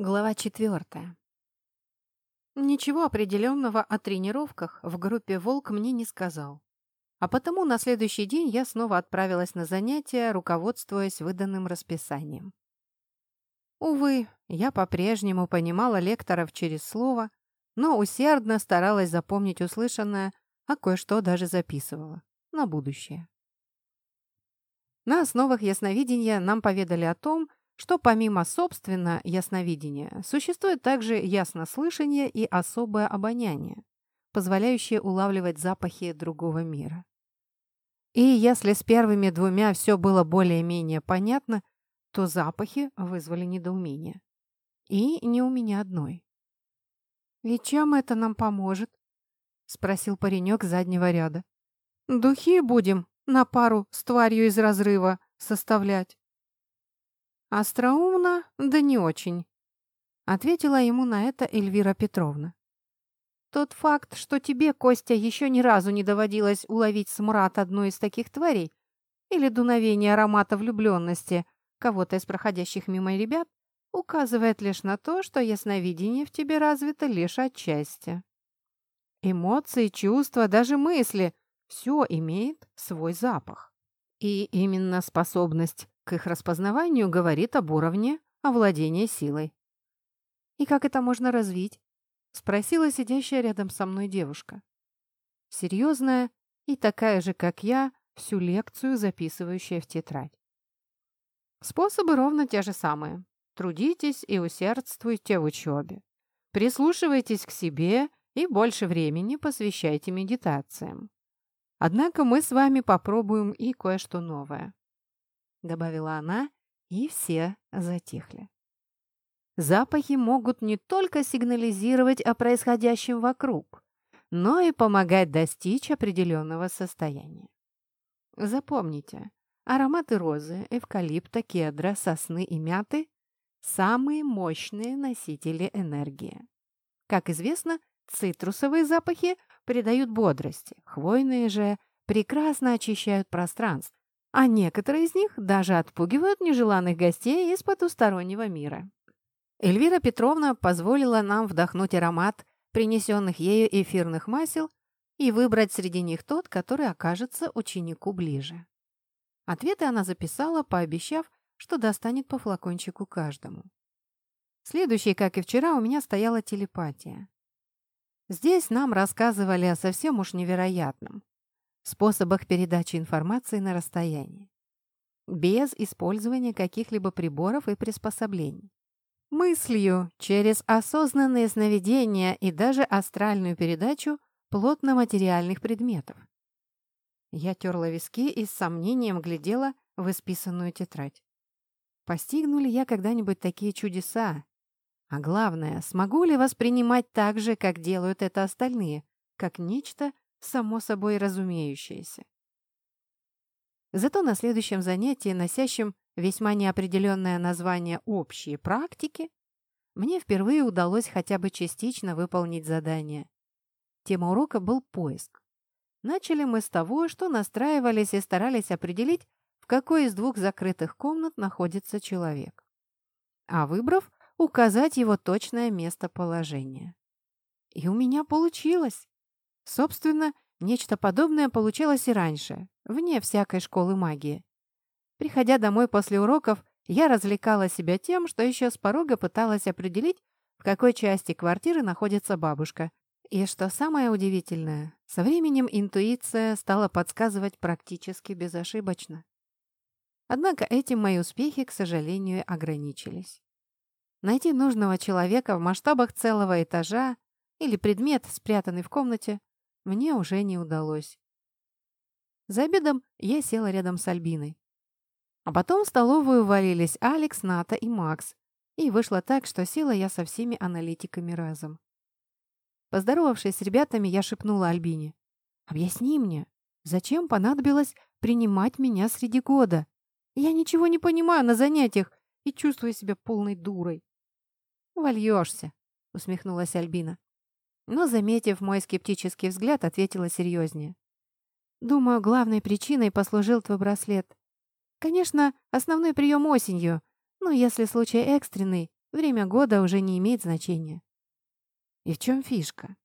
Глава четвертая. Ничего определенного о тренировках в группе «Волк» мне не сказал. А потому на следующий день я снова отправилась на занятия, руководствуясь выданным расписанием. Увы, я по-прежнему понимала лекторов через слово, но усердно старалась запомнить услышанное, а кое-что даже записывала на будущее. На основах ясновидения нам поведали о том, что помимо собственно ясновидения существует также яснослышание и особое обоняние, позволяющее улавливать запахи другого мира. И если с первыми двумя все было более-менее понятно, то запахи вызвали недоумение. И не у меня одной. «И чем это нам поможет?» — спросил паренек заднего ряда. «Духи будем на пару с тварью из разрыва составлять». «Остроумно, да не очень», — ответила ему на это Эльвира Петровна. «Тот факт, что тебе, Костя, еще ни разу не доводилось уловить смрад одной из таких тварей или дуновение аромата влюбленности кого-то из проходящих мимо ребят, указывает лишь на то, что ясновидение в тебе развито лишь отчасти. Эмоции, чувства, даже мысли — все имеет свой запах. И именно способность к их распознаванию говорит об уровне овладения силой. «И как это можно развить?» — спросила сидящая рядом со мной девушка. Серьезная и такая же, как я, всю лекцию записывающая в тетрадь. Способы ровно те же самые. Трудитесь и усердствуйте в учебе. Прислушивайтесь к себе и больше времени посвящайте медитациям. Однако мы с вами попробуем и кое-что новое. — добавила она, и все затихли. Запахи могут не только сигнализировать о происходящем вокруг, но и помогать достичь определенного состояния. Запомните, ароматы розы, эвкалипта, кедра, сосны и мяты – самые мощные носители энергии. Как известно, цитрусовые запахи придают бодрости, хвойные же прекрасно очищают пространство, а некоторые из них даже отпугивают нежеланных гостей из потустороннего мира. Эльвира Петровна позволила нам вдохнуть аромат принесенных ею эфирных масел и выбрать среди них тот, который окажется ученику ближе. Ответы она записала, пообещав, что достанет по флакончику каждому. Следующей, как и вчера, у меня стояла телепатия. Здесь нам рассказывали о совсем уж невероятном способах передачи информации на расстоянии, без использования каких-либо приборов и приспособлений. Мыслью через осознанные сновидения и даже астральную передачу плотно-материальных предметов. Я терла виски и с сомнением глядела в исписанную тетрадь. Постигну ли я когда-нибудь такие чудеса? А главное, смогу ли воспринимать так же, как делают это остальные, как нечто само собой разумеющееся. Зато на следующем занятии, носящем весьма неопределенное название «Общие практики», мне впервые удалось хотя бы частично выполнить задание. Тема урока был поиск. Начали мы с того, что настраивались и старались определить, в какой из двух закрытых комнат находится человек. А выбрав, указать его точное местоположение. И у меня получилось. Собственно, нечто подобное получалось и раньше, вне всякой школы магии. Приходя домой после уроков, я развлекала себя тем, что еще с порога пыталась определить, в какой части квартиры находится бабушка. И что самое удивительное, со временем интуиция стала подсказывать практически безошибочно. Однако этим мои успехи, к сожалению, ограничились. Найти нужного человека в масштабах целого этажа или предмет, спрятанный в комнате, мне уже не удалось. За обедом я села рядом с Альбиной. А потом в столовую валились Алекс, Ната и Макс. И вышло так, что села я со всеми аналитиками разом. Поздоровавшись с ребятами, я шепнула Альбине. «Объясни мне, зачем понадобилось принимать меня среди года? Я ничего не понимаю на занятиях и чувствую себя полной дурой». «Вольешься», — усмехнулась Альбина но, заметив мой скептический взгляд, ответила серьезнее. «Думаю, главной причиной послужил твой браслет. Конечно, основной прием осенью, но если случай экстренный, Время года уже не имеет значения. И в чем фишка?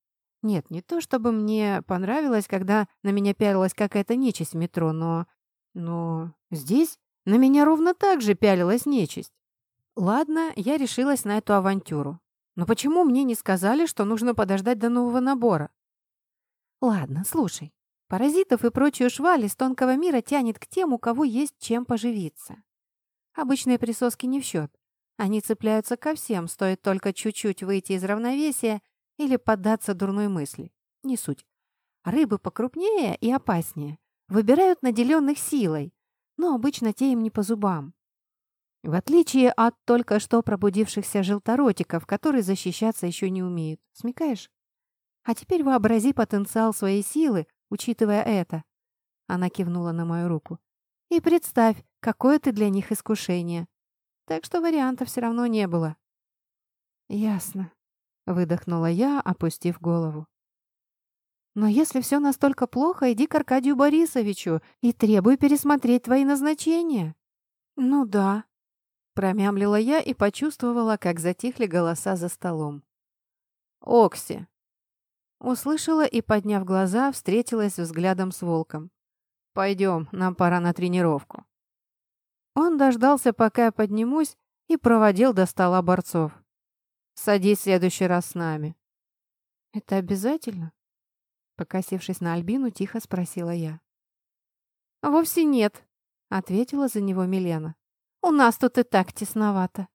Нет, не то чтобы мне понравилось, когда на меня пялилась какая-то нечисть в метро, но... Но здесь на меня ровно так же пялилась нечисть. Ладно, я решилась на эту авантюру. Но почему мне не сказали, что нужно подождать до нового набора? Ладно, слушай. Паразитов и прочую шваль из тонкого мира тянет к тем, у кого есть чем поживиться. Обычные присоски не в счет. Они цепляются ко всем, стоит только чуть-чуть выйти из равновесия или поддаться дурной мысли. Не суть. Рыбы покрупнее и опаснее. Выбирают наделенных силой, но обычно те им не по зубам. В отличие от только что пробудившихся желторотиков, которые защищаться еще не умеют. Смекаешь? А теперь вообрази потенциал своей силы, учитывая это. Она кивнула на мою руку. И представь, какое ты для них искушение. Так что вариантов все равно не было. Ясно. Выдохнула я, опустив голову. «Но если все настолько плохо, иди к Аркадию Борисовичу и требуй пересмотреть твои назначения». «Ну да», — промямлила я и почувствовала, как затихли голоса за столом. «Окси!» Услышала и, подняв глаза, встретилась взглядом с волком. «Пойдем, нам пора на тренировку». Он дождался, пока я поднимусь, и проводил до стола борцов. Садись в следующий раз с нами». «Это обязательно?» Покосившись на Альбину, тихо спросила я. «Вовсе нет», — ответила за него Милена. «У нас тут и так тесновато».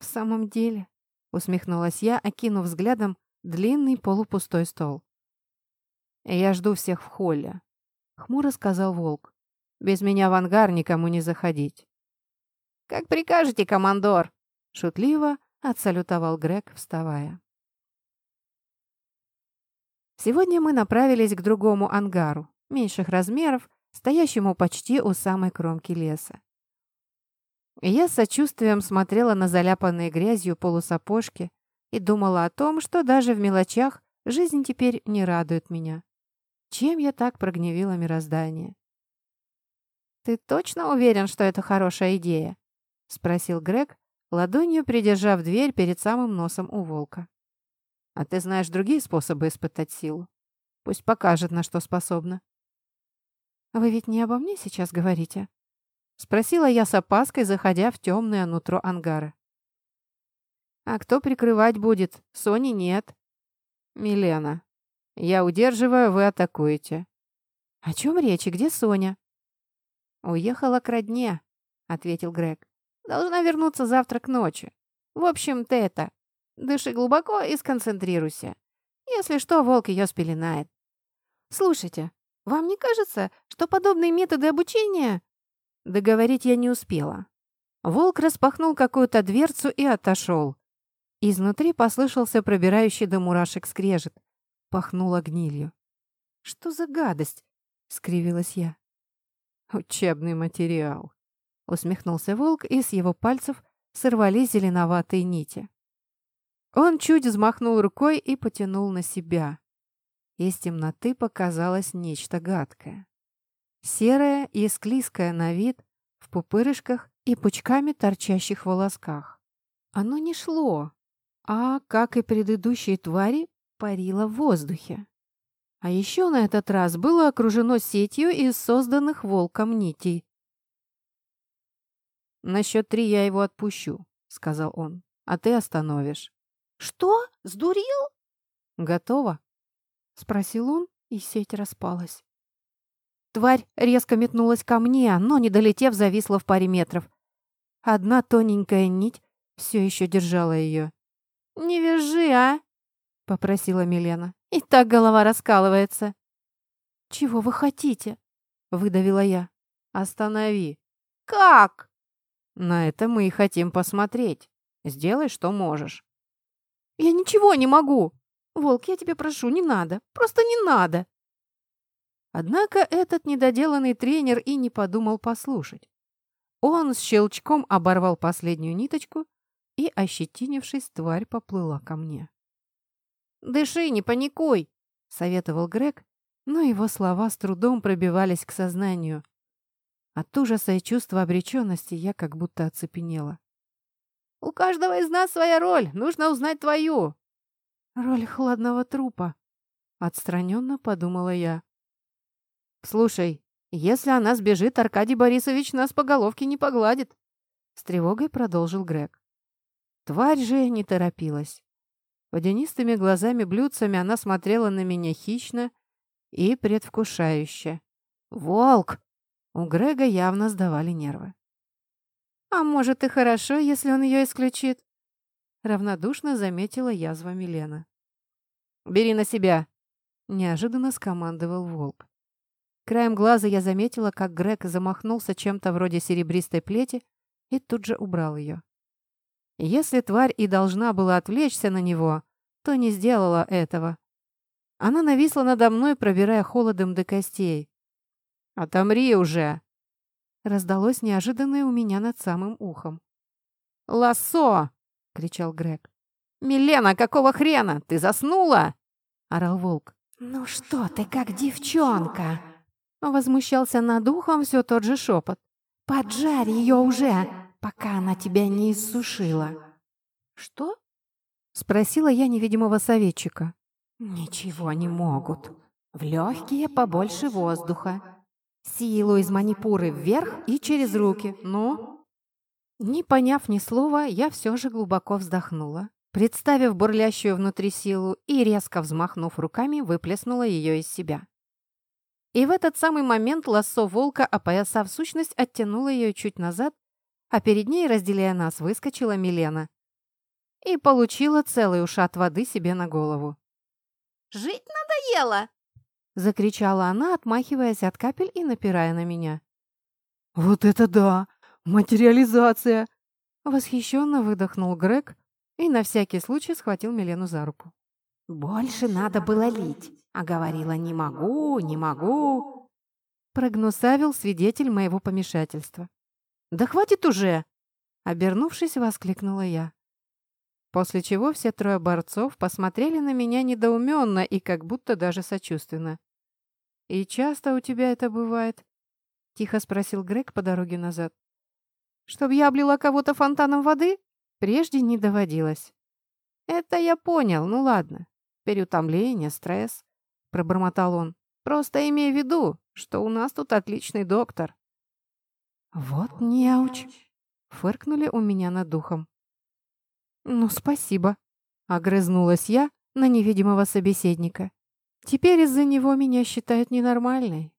«В самом деле», — усмехнулась я, окинув взглядом длинный полупустой стол. «Я жду всех в холле», — хмуро сказал Волк. «Без меня в ангар никому не заходить». «Как прикажете, командор!» Шутливо, отсалютовал Грег, вставая. Сегодня мы направились к другому ангару, меньших размеров, стоящему почти у самой кромки леса. Я с сочувствием смотрела на заляпанные грязью полусапожки и думала о том, что даже в мелочах жизнь теперь не радует меня. Чем я так прогневила мироздание? «Ты точно уверен, что это хорошая идея?» — спросил Грег, ладонью придержав дверь перед самым носом у волка. «А ты знаешь другие способы испытать силу? Пусть покажет, на что способна». «Вы ведь не обо мне сейчас говорите?» Спросила я с опаской, заходя в темное нутро ангара. «А кто прикрывать будет? Сони нет». «Милена, я удерживаю, вы атакуете». «О чем речь и где Соня?» «Уехала к родне», — ответил Грег. Должна вернуться завтра к ночи. В общем, ты это, дыши глубоко и сконцентрируйся. Если что, волк ее спеленает. Слушайте, вам не кажется, что подобные методы обучения... Договорить я не успела. Волк распахнул какую-то дверцу и отошел. Изнутри послышался пробирающий до мурашек скрежет. Пахнуло гнилью. «Что за гадость?» — скривилась я. «Учебный материал», Усмехнулся волк, и с его пальцев сорвались зеленоватые нити. Он чуть взмахнул рукой и потянул на себя. Из темноты показалось нечто гадкое. Серое и склизкое на вид, в пупырышках и пучками торчащих волосках. Оно не шло, а, как и предыдущие твари, парило в воздухе. А еще на этот раз было окружено сетью из созданных волком нитей, «На счет три я его отпущу», — сказал он. «А ты остановишь». «Что? Сдурил?» «Готово?» — спросил он, и сеть распалась. Тварь резко метнулась ко мне, но, не долетев, зависла в паре метров. Одна тоненькая нить все еще держала ее. «Не вяжи, а!» — попросила Милена. «И так голова раскалывается». «Чего вы хотите?» — выдавила я. «Останови». «Как?» На это мы и хотим посмотреть. Сделай, что можешь. Я ничего не могу. Волк, я тебя прошу, не надо. Просто не надо. Однако этот недоделанный тренер и не подумал послушать. Он с щелчком оборвал последнюю ниточку, и, ощетинившись, тварь поплыла ко мне. «Дыши, не паникуй!» — советовал Грег, но его слова с трудом пробивались к сознанию. От ужаса и чувства обреченности я как будто оцепенела. У каждого из нас своя роль, нужно узнать твою». «Роль хладного трупа», — отстраненно подумала я. «Слушай, если она сбежит, Аркадий Борисович нас по головке не погладит», — с тревогой продолжил Грег. Тварь же не торопилась. Водянистыми глазами-блюдцами она смотрела на меня хищно и предвкушающе. «Волк!» У Грега явно сдавали нервы. «А может, и хорошо, если он ее исключит?» Равнодушно заметила язва Милена. «Бери на себя!» Неожиданно скомандовал волк. Краем глаза я заметила, как Грег замахнулся чем-то вроде серебристой плети и тут же убрал ее. Если тварь и должна была отвлечься на него, то не сделала этого. Она нависла надо мной, пробирая холодом до костей. «Отомри уже!» Раздалось неожиданное у меня над самым ухом. «Лассо!» — кричал Грег. «Милена, какого хрена? Ты заснула?» — орал волк. «Ну что ты, как девчонка!» Возмущался над ухом все тот же шепот. «Поджарь ее уже, пока она тебя не иссушила!» «Что?» — спросила я невидимого советчика. «Ничего не могут. В легкие побольше воздуха. Силу из манипуры вверх и через руки. Ну?» Не поняв ни слова, я все же глубоко вздохнула, представив бурлящую внутри силу и, резко взмахнув руками, выплеснула ее из себя. И в этот самый момент лассо волка, опоясав сущность, оттянула ее чуть назад, а перед ней, разделяя нас, выскочила Милена. И получила целый ушат воды себе на голову. «Жить надоело!» Закричала она, отмахиваясь от капель и напирая на меня. «Вот это да! Материализация!» Восхищенно выдохнул Грег и на всякий случай схватил Милену за руку. «Больше надо было лить, а говорила «не могу, не могу». Прогнусавил свидетель моего помешательства. «Да хватит уже!» Обернувшись, воскликнула я. После чего все трое борцов посмотрели на меня недоуменно и как будто даже сочувственно. «И часто у тебя это бывает?» — тихо спросил Грег по дороге назад. «Чтоб я облила кого-то фонтаном воды? Прежде не доводилось». «Это я понял, ну ладно. Переутомление, стресс», — пробормотал он. «Просто имей в виду, что у нас тут отличный доктор». «Вот неуч!» — фыркнули у меня над духом. «Ну, спасибо», — огрызнулась я на невидимого собеседника. «Теперь из-за него меня считают ненормальной».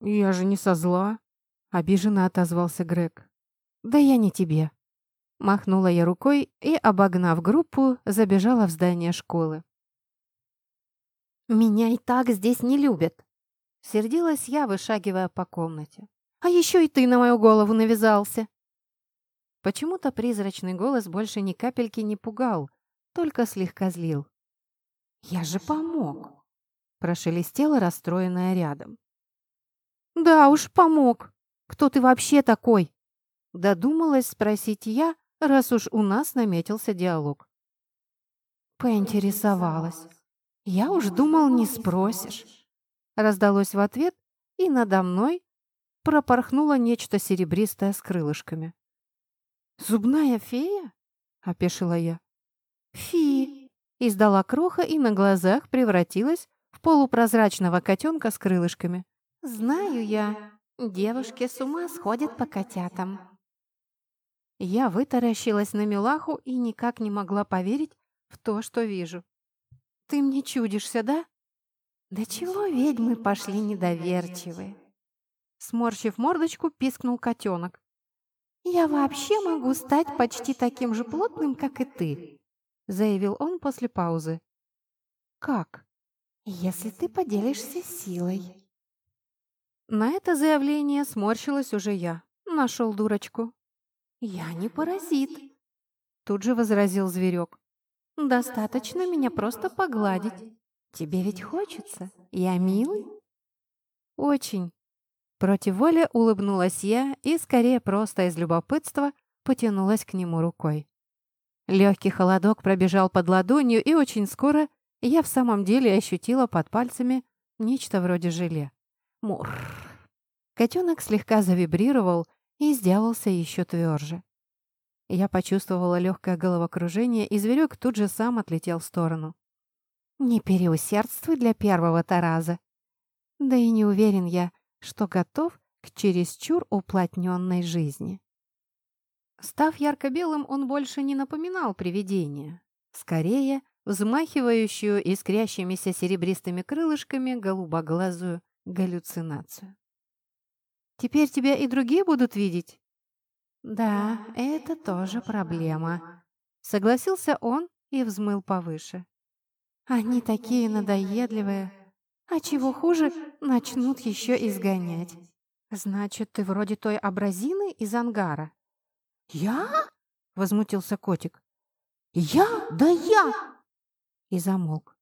«Я же не со зла», — обиженно отозвался Грег. «Да я не тебе». Махнула я рукой и, обогнав группу, забежала в здание школы. «Меня и так здесь не любят», — сердилась я, вышагивая по комнате. «А еще и ты на мою голову навязался». Почему-то призрачный голос больше ни капельки не пугал, только слегка злил. «Я же помог!» – прошелестела расстроенная рядом. «Да уж, помог! Кто ты вообще такой?» Додумалась спросить я, раз уж у нас наметился диалог. Поинтересовалась. «Я уж думал, не спросишь». Раздалось в ответ, и надо мной пропорхнуло нечто серебристое с крылышками. «Зубная фея?» — опешила я. «Фи!» — издала кроха и на глазах превратилась в полупрозрачного котенка с крылышками. «Знаю я. Девушки с ума сходят по котятам». Я вытаращилась на милаху и никак не могла поверить в то, что вижу. «Ты мне чудишься, да?» «Да чего ведьмы пошли недоверчивые?» Сморщив мордочку, пискнул котенок. «Я вообще могу стать почти таким же плотным, как и ты», заявил он после паузы. «Как?» «Если ты поделишься силой». На это заявление сморщилась уже я. Нашел дурочку. «Я не паразит», тут же возразил зверек. «Достаточно меня просто погладить. Тебе ведь хочется? Я милый?» «Очень», Против воли улыбнулась я и, скорее просто из любопытства, потянулась к нему рукой. Легкий холодок пробежал под ладонью, и очень скоро я в самом деле ощутила под пальцами нечто вроде желе. Мур. Котенок слегка завибрировал и сделался еще тверже. Я почувствовала легкое головокружение, и зверек тут же сам отлетел в сторону. «Не переусердствуй для первого-то раза. Да и не уверен я, что готов к чересчур уплотненной жизни». Став ярко-белым, он больше не напоминал привидение. Скорее, взмахивающую искрящимися серебристыми крылышками голубоглазую галлюцинацию. «Теперь тебя и другие будут видеть?» «Да, это тоже проблема», — согласился он и взмыл повыше. «Они такие надоедливые, а чего хуже, начнут еще изгонять». «Значит, ты вроде той абразины из ангара?» «Я?» — возмутился котик. «Я? Да я!» И замолк.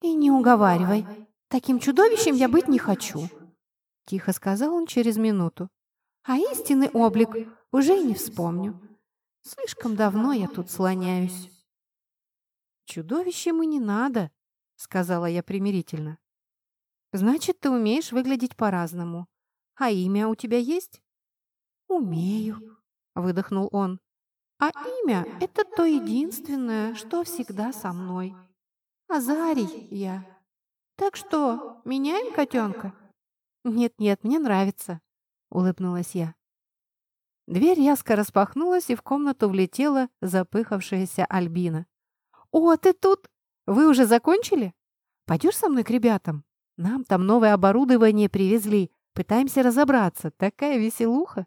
«И не уговаривай. Таким чудовищем я быть не хочу», — тихо сказал он через минуту. «А истинный облик уже и не вспомню. Слишком давно я тут слоняюсь». «Чудовищем и не надо», — сказала я примирительно. «Значит, ты умеешь выглядеть по-разному. А имя у тебя есть?» «Умею», — выдохнул он. «А имя — это то единственное, что всегда со мной. Азарий я. Так что, меняем котенка?» «Нет-нет, мне нравится», — улыбнулась я. Дверь яско распахнулась, и в комнату влетела запыхавшаяся Альбина. «О, ты тут! Вы уже закончили? Пойдешь со мной к ребятам? Нам там новое оборудование привезли. Пытаемся разобраться. Такая веселуха!»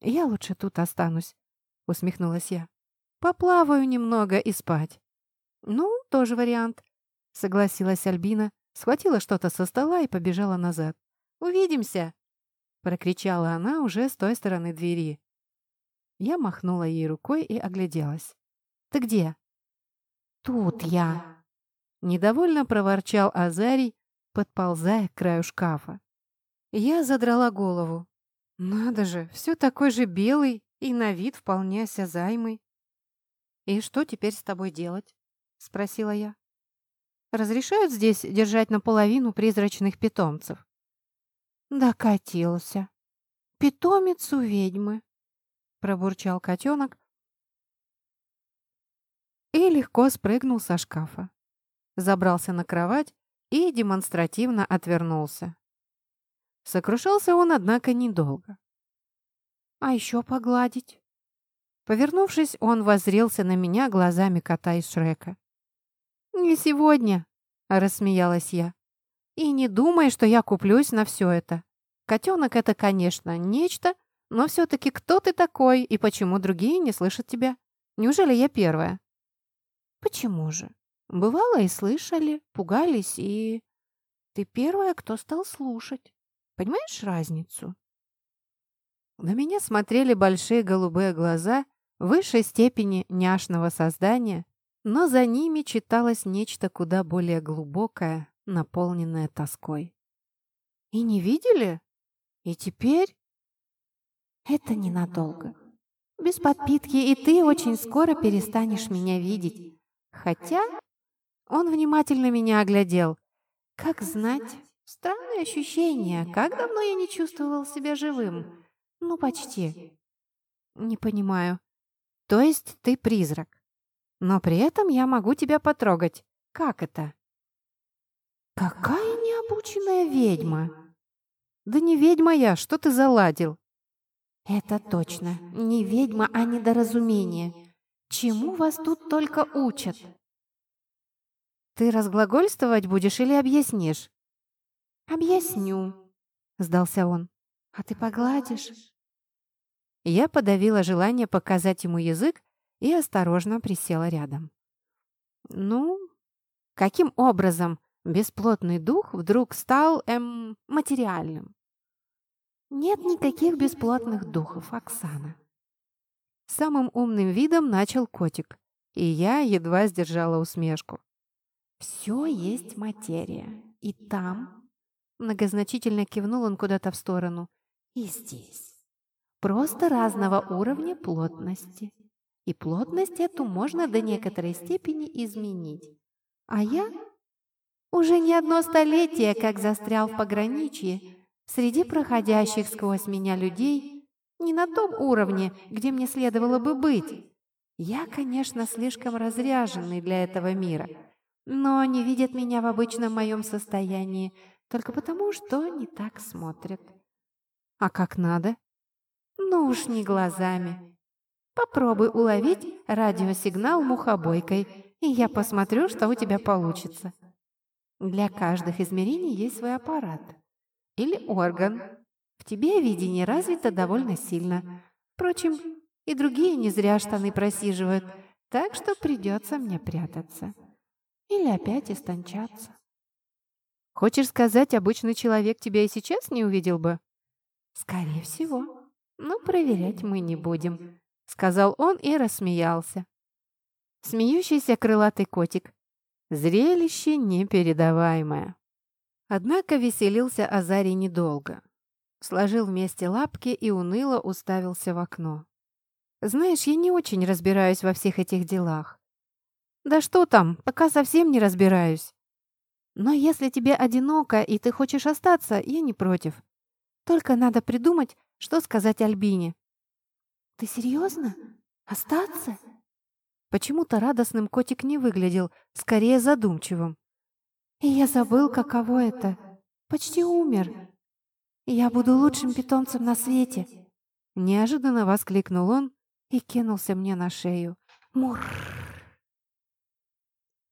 «Я лучше тут останусь», — усмехнулась я. «Поплаваю немного и спать». «Ну, тоже вариант», — согласилась Альбина, схватила что-то со стола и побежала назад. «Увидимся!» — прокричала она уже с той стороны двери. Я махнула ей рукой и огляделась. «Ты где?» «Тут я!» Недовольно проворчал Азарий, подползая к краю шкафа. Я задрала голову. Надо же, все такой же белый и на вид вполне осязаемый. «И что теперь с тобой делать?» — спросила я. «Разрешают здесь держать наполовину призрачных питомцев?» «Докатился. Питомец у ведьмы», — пробурчал котенок и легко спрыгнул со шкафа. Забрался на кровать и демонстративно отвернулся. Сокрушался он, однако, недолго. «А еще погладить?» Повернувшись, он воззрелся на меня глазами кота из Шрека. «Не сегодня», — рассмеялась я. «И не думай, что я куплюсь на все это. Котенок — это, конечно, нечто, но все-таки кто ты такой и почему другие не слышат тебя? Неужели я первая?» «Почему же? Бывало и слышали, пугались, и...» «Ты первая, кто стал слушать. Понимаешь разницу?» На меня смотрели большие голубые глаза высшей степени няшного создания, но за ними читалось нечто куда более глубокое, наполненное тоской. «И не видели? И теперь?» «Это ненадолго. Без подпитки и ты очень скоро перестанешь меня видеть. Хотя...» Он внимательно меня оглядел. «Как знать, Странное ощущение. Как давно я не чувствовал себя живым? Ну, почти. Не понимаю. То есть ты призрак. Но при этом я могу тебя потрогать. Как это? Какая необученная ведьма. Да не ведьма я, что ты заладил? Это точно. Не ведьма, а недоразумение. Чему вас тут только учат? Ты разглагольствовать будешь или объяснишь? «Объясню», — сдался он. «А ты погладишь?» Я подавила желание показать ему язык и осторожно присела рядом. «Ну, каким образом бесплотный дух вдруг стал, эм, материальным?» «Нет никаких бесплотных духов, Оксана». Самым умным видом начал котик, и я едва сдержала усмешку. «Все есть материя, и там Многозначительно кивнул он куда-то в сторону. «И здесь. Просто разного уровня плотности. И плотность эту можно до некоторой степени изменить. А я уже не одно столетие, как застрял в пограничье, среди проходящих сквозь меня людей, не на том уровне, где мне следовало бы быть. Я, конечно, слишком разряженный для этого мира, но они видят меня в обычном моем состоянии только потому, что не так смотрят. А как надо? Ну уж не глазами. Попробуй уловить радиосигнал мухобойкой, и я посмотрю, что у тебя получится. Для каждых измерений есть свой аппарат. Или орган. В тебе видение развито довольно сильно. Впрочем, и другие не зря штаны просиживают, так что придется мне прятаться. Или опять истончаться. Хочешь сказать, обычный человек тебя и сейчас не увидел бы? Скорее всего. Но проверять мы не будем, сказал он и рассмеялся. Смеющийся крылатый котик. Зрелище непередаваемое. Однако веселился Азарий недолго. Сложил вместе лапки и уныло уставился в окно. «Знаешь, я не очень разбираюсь во всех этих делах. Да что там, пока совсем не разбираюсь. Но если тебе одиноко и ты хочешь остаться, я не против. Только надо придумать, что сказать Альбине. Ты серьезно? Остаться? Почему-то радостным котик не выглядел, скорее задумчивым. И я забыл, каково это. Почти умер. Я буду лучшим питомцем на свете. Неожиданно воскликнул он и кинулся мне на шею. Мур.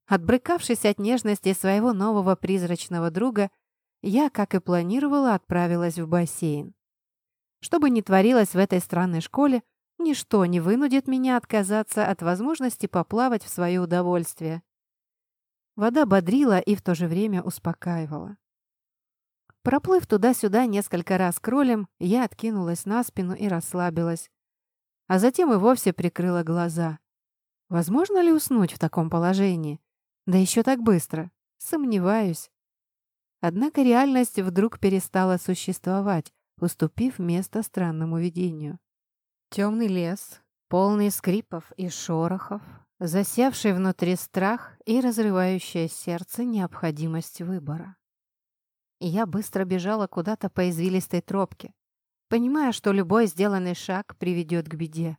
Отбрыкавшись от нежности своего нового призрачного друга, я, как и планировала, отправилась в бассейн. Что бы ни творилось в этой странной школе, ничто не вынудит меня отказаться от возможности поплавать в свое удовольствие. Вода бодрила и в то же время успокаивала. Проплыв туда-сюда несколько раз кролем, я откинулась на спину и расслабилась, а затем и вовсе прикрыла глаза. Возможно ли уснуть в таком положении? Да еще так быстро. Сомневаюсь. Однако реальность вдруг перестала существовать, уступив место странному видению. Темный лес, полный скрипов и шорохов, засевший внутри страх и разрывающее сердце необходимость выбора. я быстро бежала куда-то по извилистой тропке, понимая, что любой сделанный шаг приведет к беде.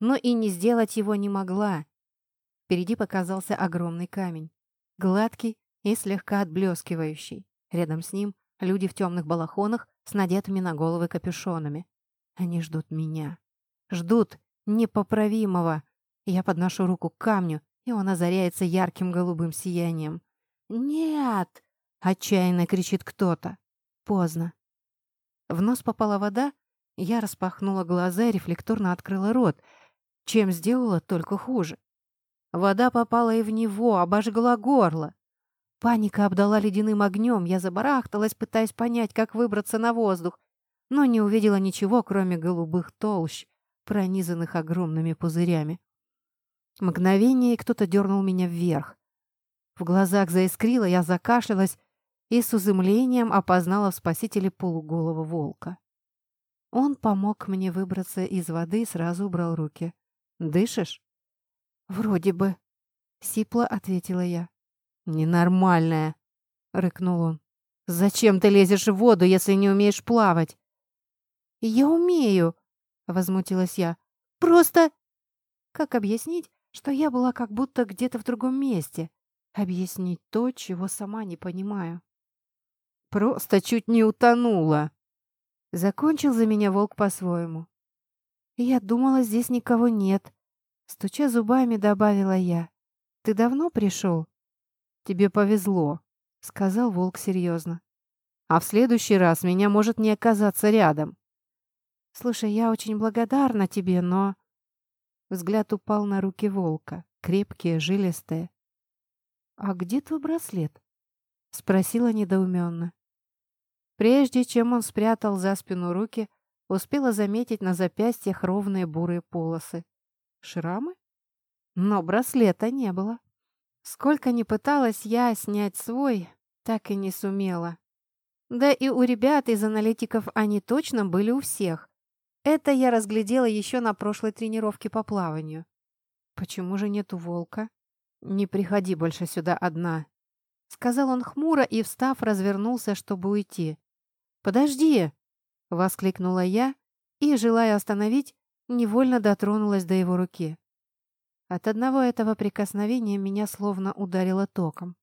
Но и не сделать его не могла, Впереди показался огромный камень. Гладкий и слегка отблескивающий. Рядом с ним люди в темных балахонах с надетыми на головы капюшонами. Они ждут меня. Ждут непоправимого. Я подношу руку к камню, и он озаряется ярким голубым сиянием. «Нет!» — отчаянно кричит кто-то. Поздно. В нос попала вода, я распахнула глаза и рефлекторно открыла рот, чем сделала только хуже. Вода попала и в него, обожгла горло. Паника обдала ледяным огнем, я забарахталась, пытаясь понять, как выбраться на воздух, но не увидела ничего, кроме голубых толщ, пронизанных огромными пузырями. Мгновение, кто-то дернул меня вверх. В глазах заискрило, я закашлялась и с изумлением опознала в спасителе полуголого волка. Он помог мне выбраться из воды и сразу убрал руки. «Дышишь?» «Вроде бы», — сипло ответила я. «Ненормальная», — рыкнул он. «Зачем ты лезешь в воду, если не умеешь плавать?» «Я умею», — возмутилась я. «Просто...» Как объяснить, что я была как будто где-то в другом месте? Объяснить то, чего сама не понимаю. «Просто чуть не утонула», — закончил за меня волк по-своему. «Я думала, здесь никого нет», Стуча зубами, добавила я. «Ты давно пришел?» «Тебе повезло», — сказал волк серьезно. «А в следующий раз меня может не оказаться рядом». «Слушай, я очень благодарна тебе, но...» Взгляд упал на руки волка, крепкие, жилистые. «А где твой браслет?» — спросила недоуменно. Прежде чем он спрятал за спину руки, успела заметить на запястьях ровные бурые полосы. Шрамы? Но браслета не было. Сколько ни пыталась я снять свой, так и не сумела. Да и у ребят из аналитиков они точно были у всех. Это я разглядела еще на прошлой тренировке по плаванию. Почему же нет у волка? Не приходи больше сюда одна. Сказал он хмуро и, встав, развернулся, чтобы уйти. «Подожди!» — воскликнула я и, желая остановить, невольно дотронулась до его руки. От одного этого прикосновения меня словно ударило током.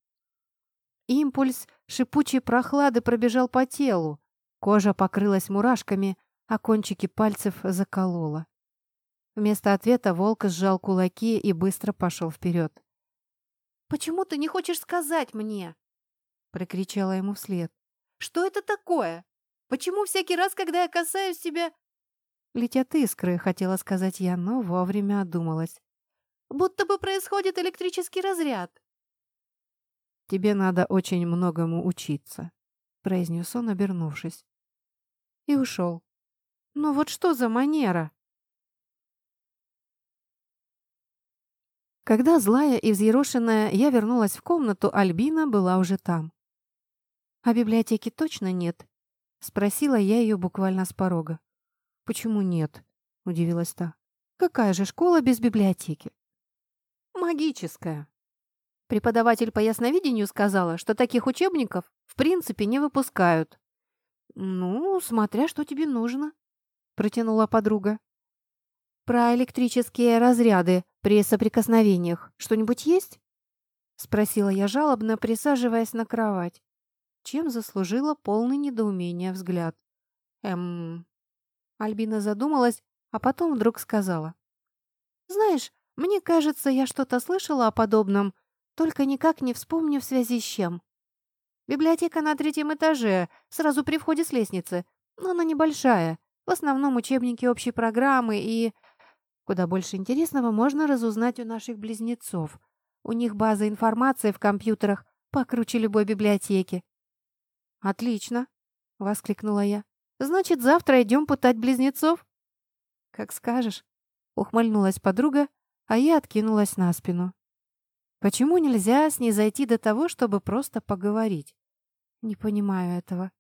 Импульс шипучей прохлады пробежал по телу, кожа покрылась мурашками, а кончики пальцев заколола. Вместо ответа волк сжал кулаки и быстро пошел вперед. «Почему ты не хочешь сказать мне?» — прокричала ему вслед. «Что это такое? Почему всякий раз, когда я касаюсь тебя...» «Летят искры», — хотела сказать я, но вовремя одумалась. «Будто бы происходит электрический разряд». «Тебе надо очень многому учиться», — произнес он, обернувшись. И ушел. «Ну вот что за манера?» Когда злая и взъерошенная я вернулась в комнату, Альбина была уже там. «А библиотеки точно нет?» — спросила я ее буквально с порога. «Почему нет?» — удивилась та. «Какая же школа без библиотеки?» «Магическая». Преподаватель по ясновидению сказала, что таких учебников в принципе не выпускают. «Ну, смотря что тебе нужно», — протянула подруга. «Про электрические разряды при соприкосновениях что-нибудь есть?» — спросила я жалобно, присаживаясь на кровать, чем заслужила полный недоумения взгляд. «Эм...» Альбина задумалась, а потом вдруг сказала. «Знаешь, мне кажется, я что-то слышала о подобном, только никак не вспомню в связи с чем. Библиотека на третьем этаже, сразу при входе с лестницы, но она небольшая, в основном учебники общей программы и... Куда больше интересного можно разузнать у наших близнецов. У них база информации в компьютерах покруче любой библиотеки. «Отлично!» — воскликнула я. «Значит, завтра идем пытать близнецов?» «Как скажешь», — ухмыльнулась подруга, а я откинулась на спину. «Почему нельзя снизойти до того, чтобы просто поговорить?» «Не понимаю этого.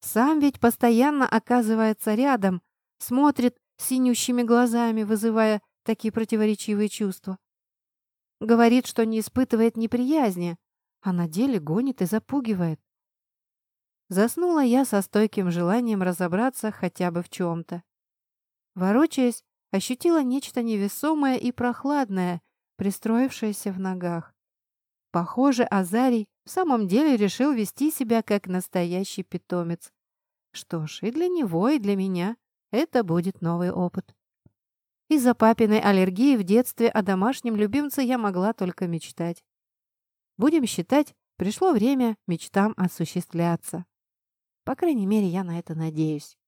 Сам ведь постоянно оказывается рядом, смотрит синющими глазами, вызывая такие противоречивые чувства. Говорит, что не испытывает неприязни, а на деле гонит и запугивает. Заснула я со стойким желанием разобраться хотя бы в чем-то. Ворочаясь, ощутила нечто невесомое и прохладное, пристроившееся в ногах. Похоже, Азарий в самом деле решил вести себя как настоящий питомец. Что ж, и для него, и для меня это будет новый опыт. Из-за папиной аллергии в детстве о домашнем любимце я могла только мечтать. Будем считать, пришло время мечтам осуществляться. По крайней мере, я на это надеюсь.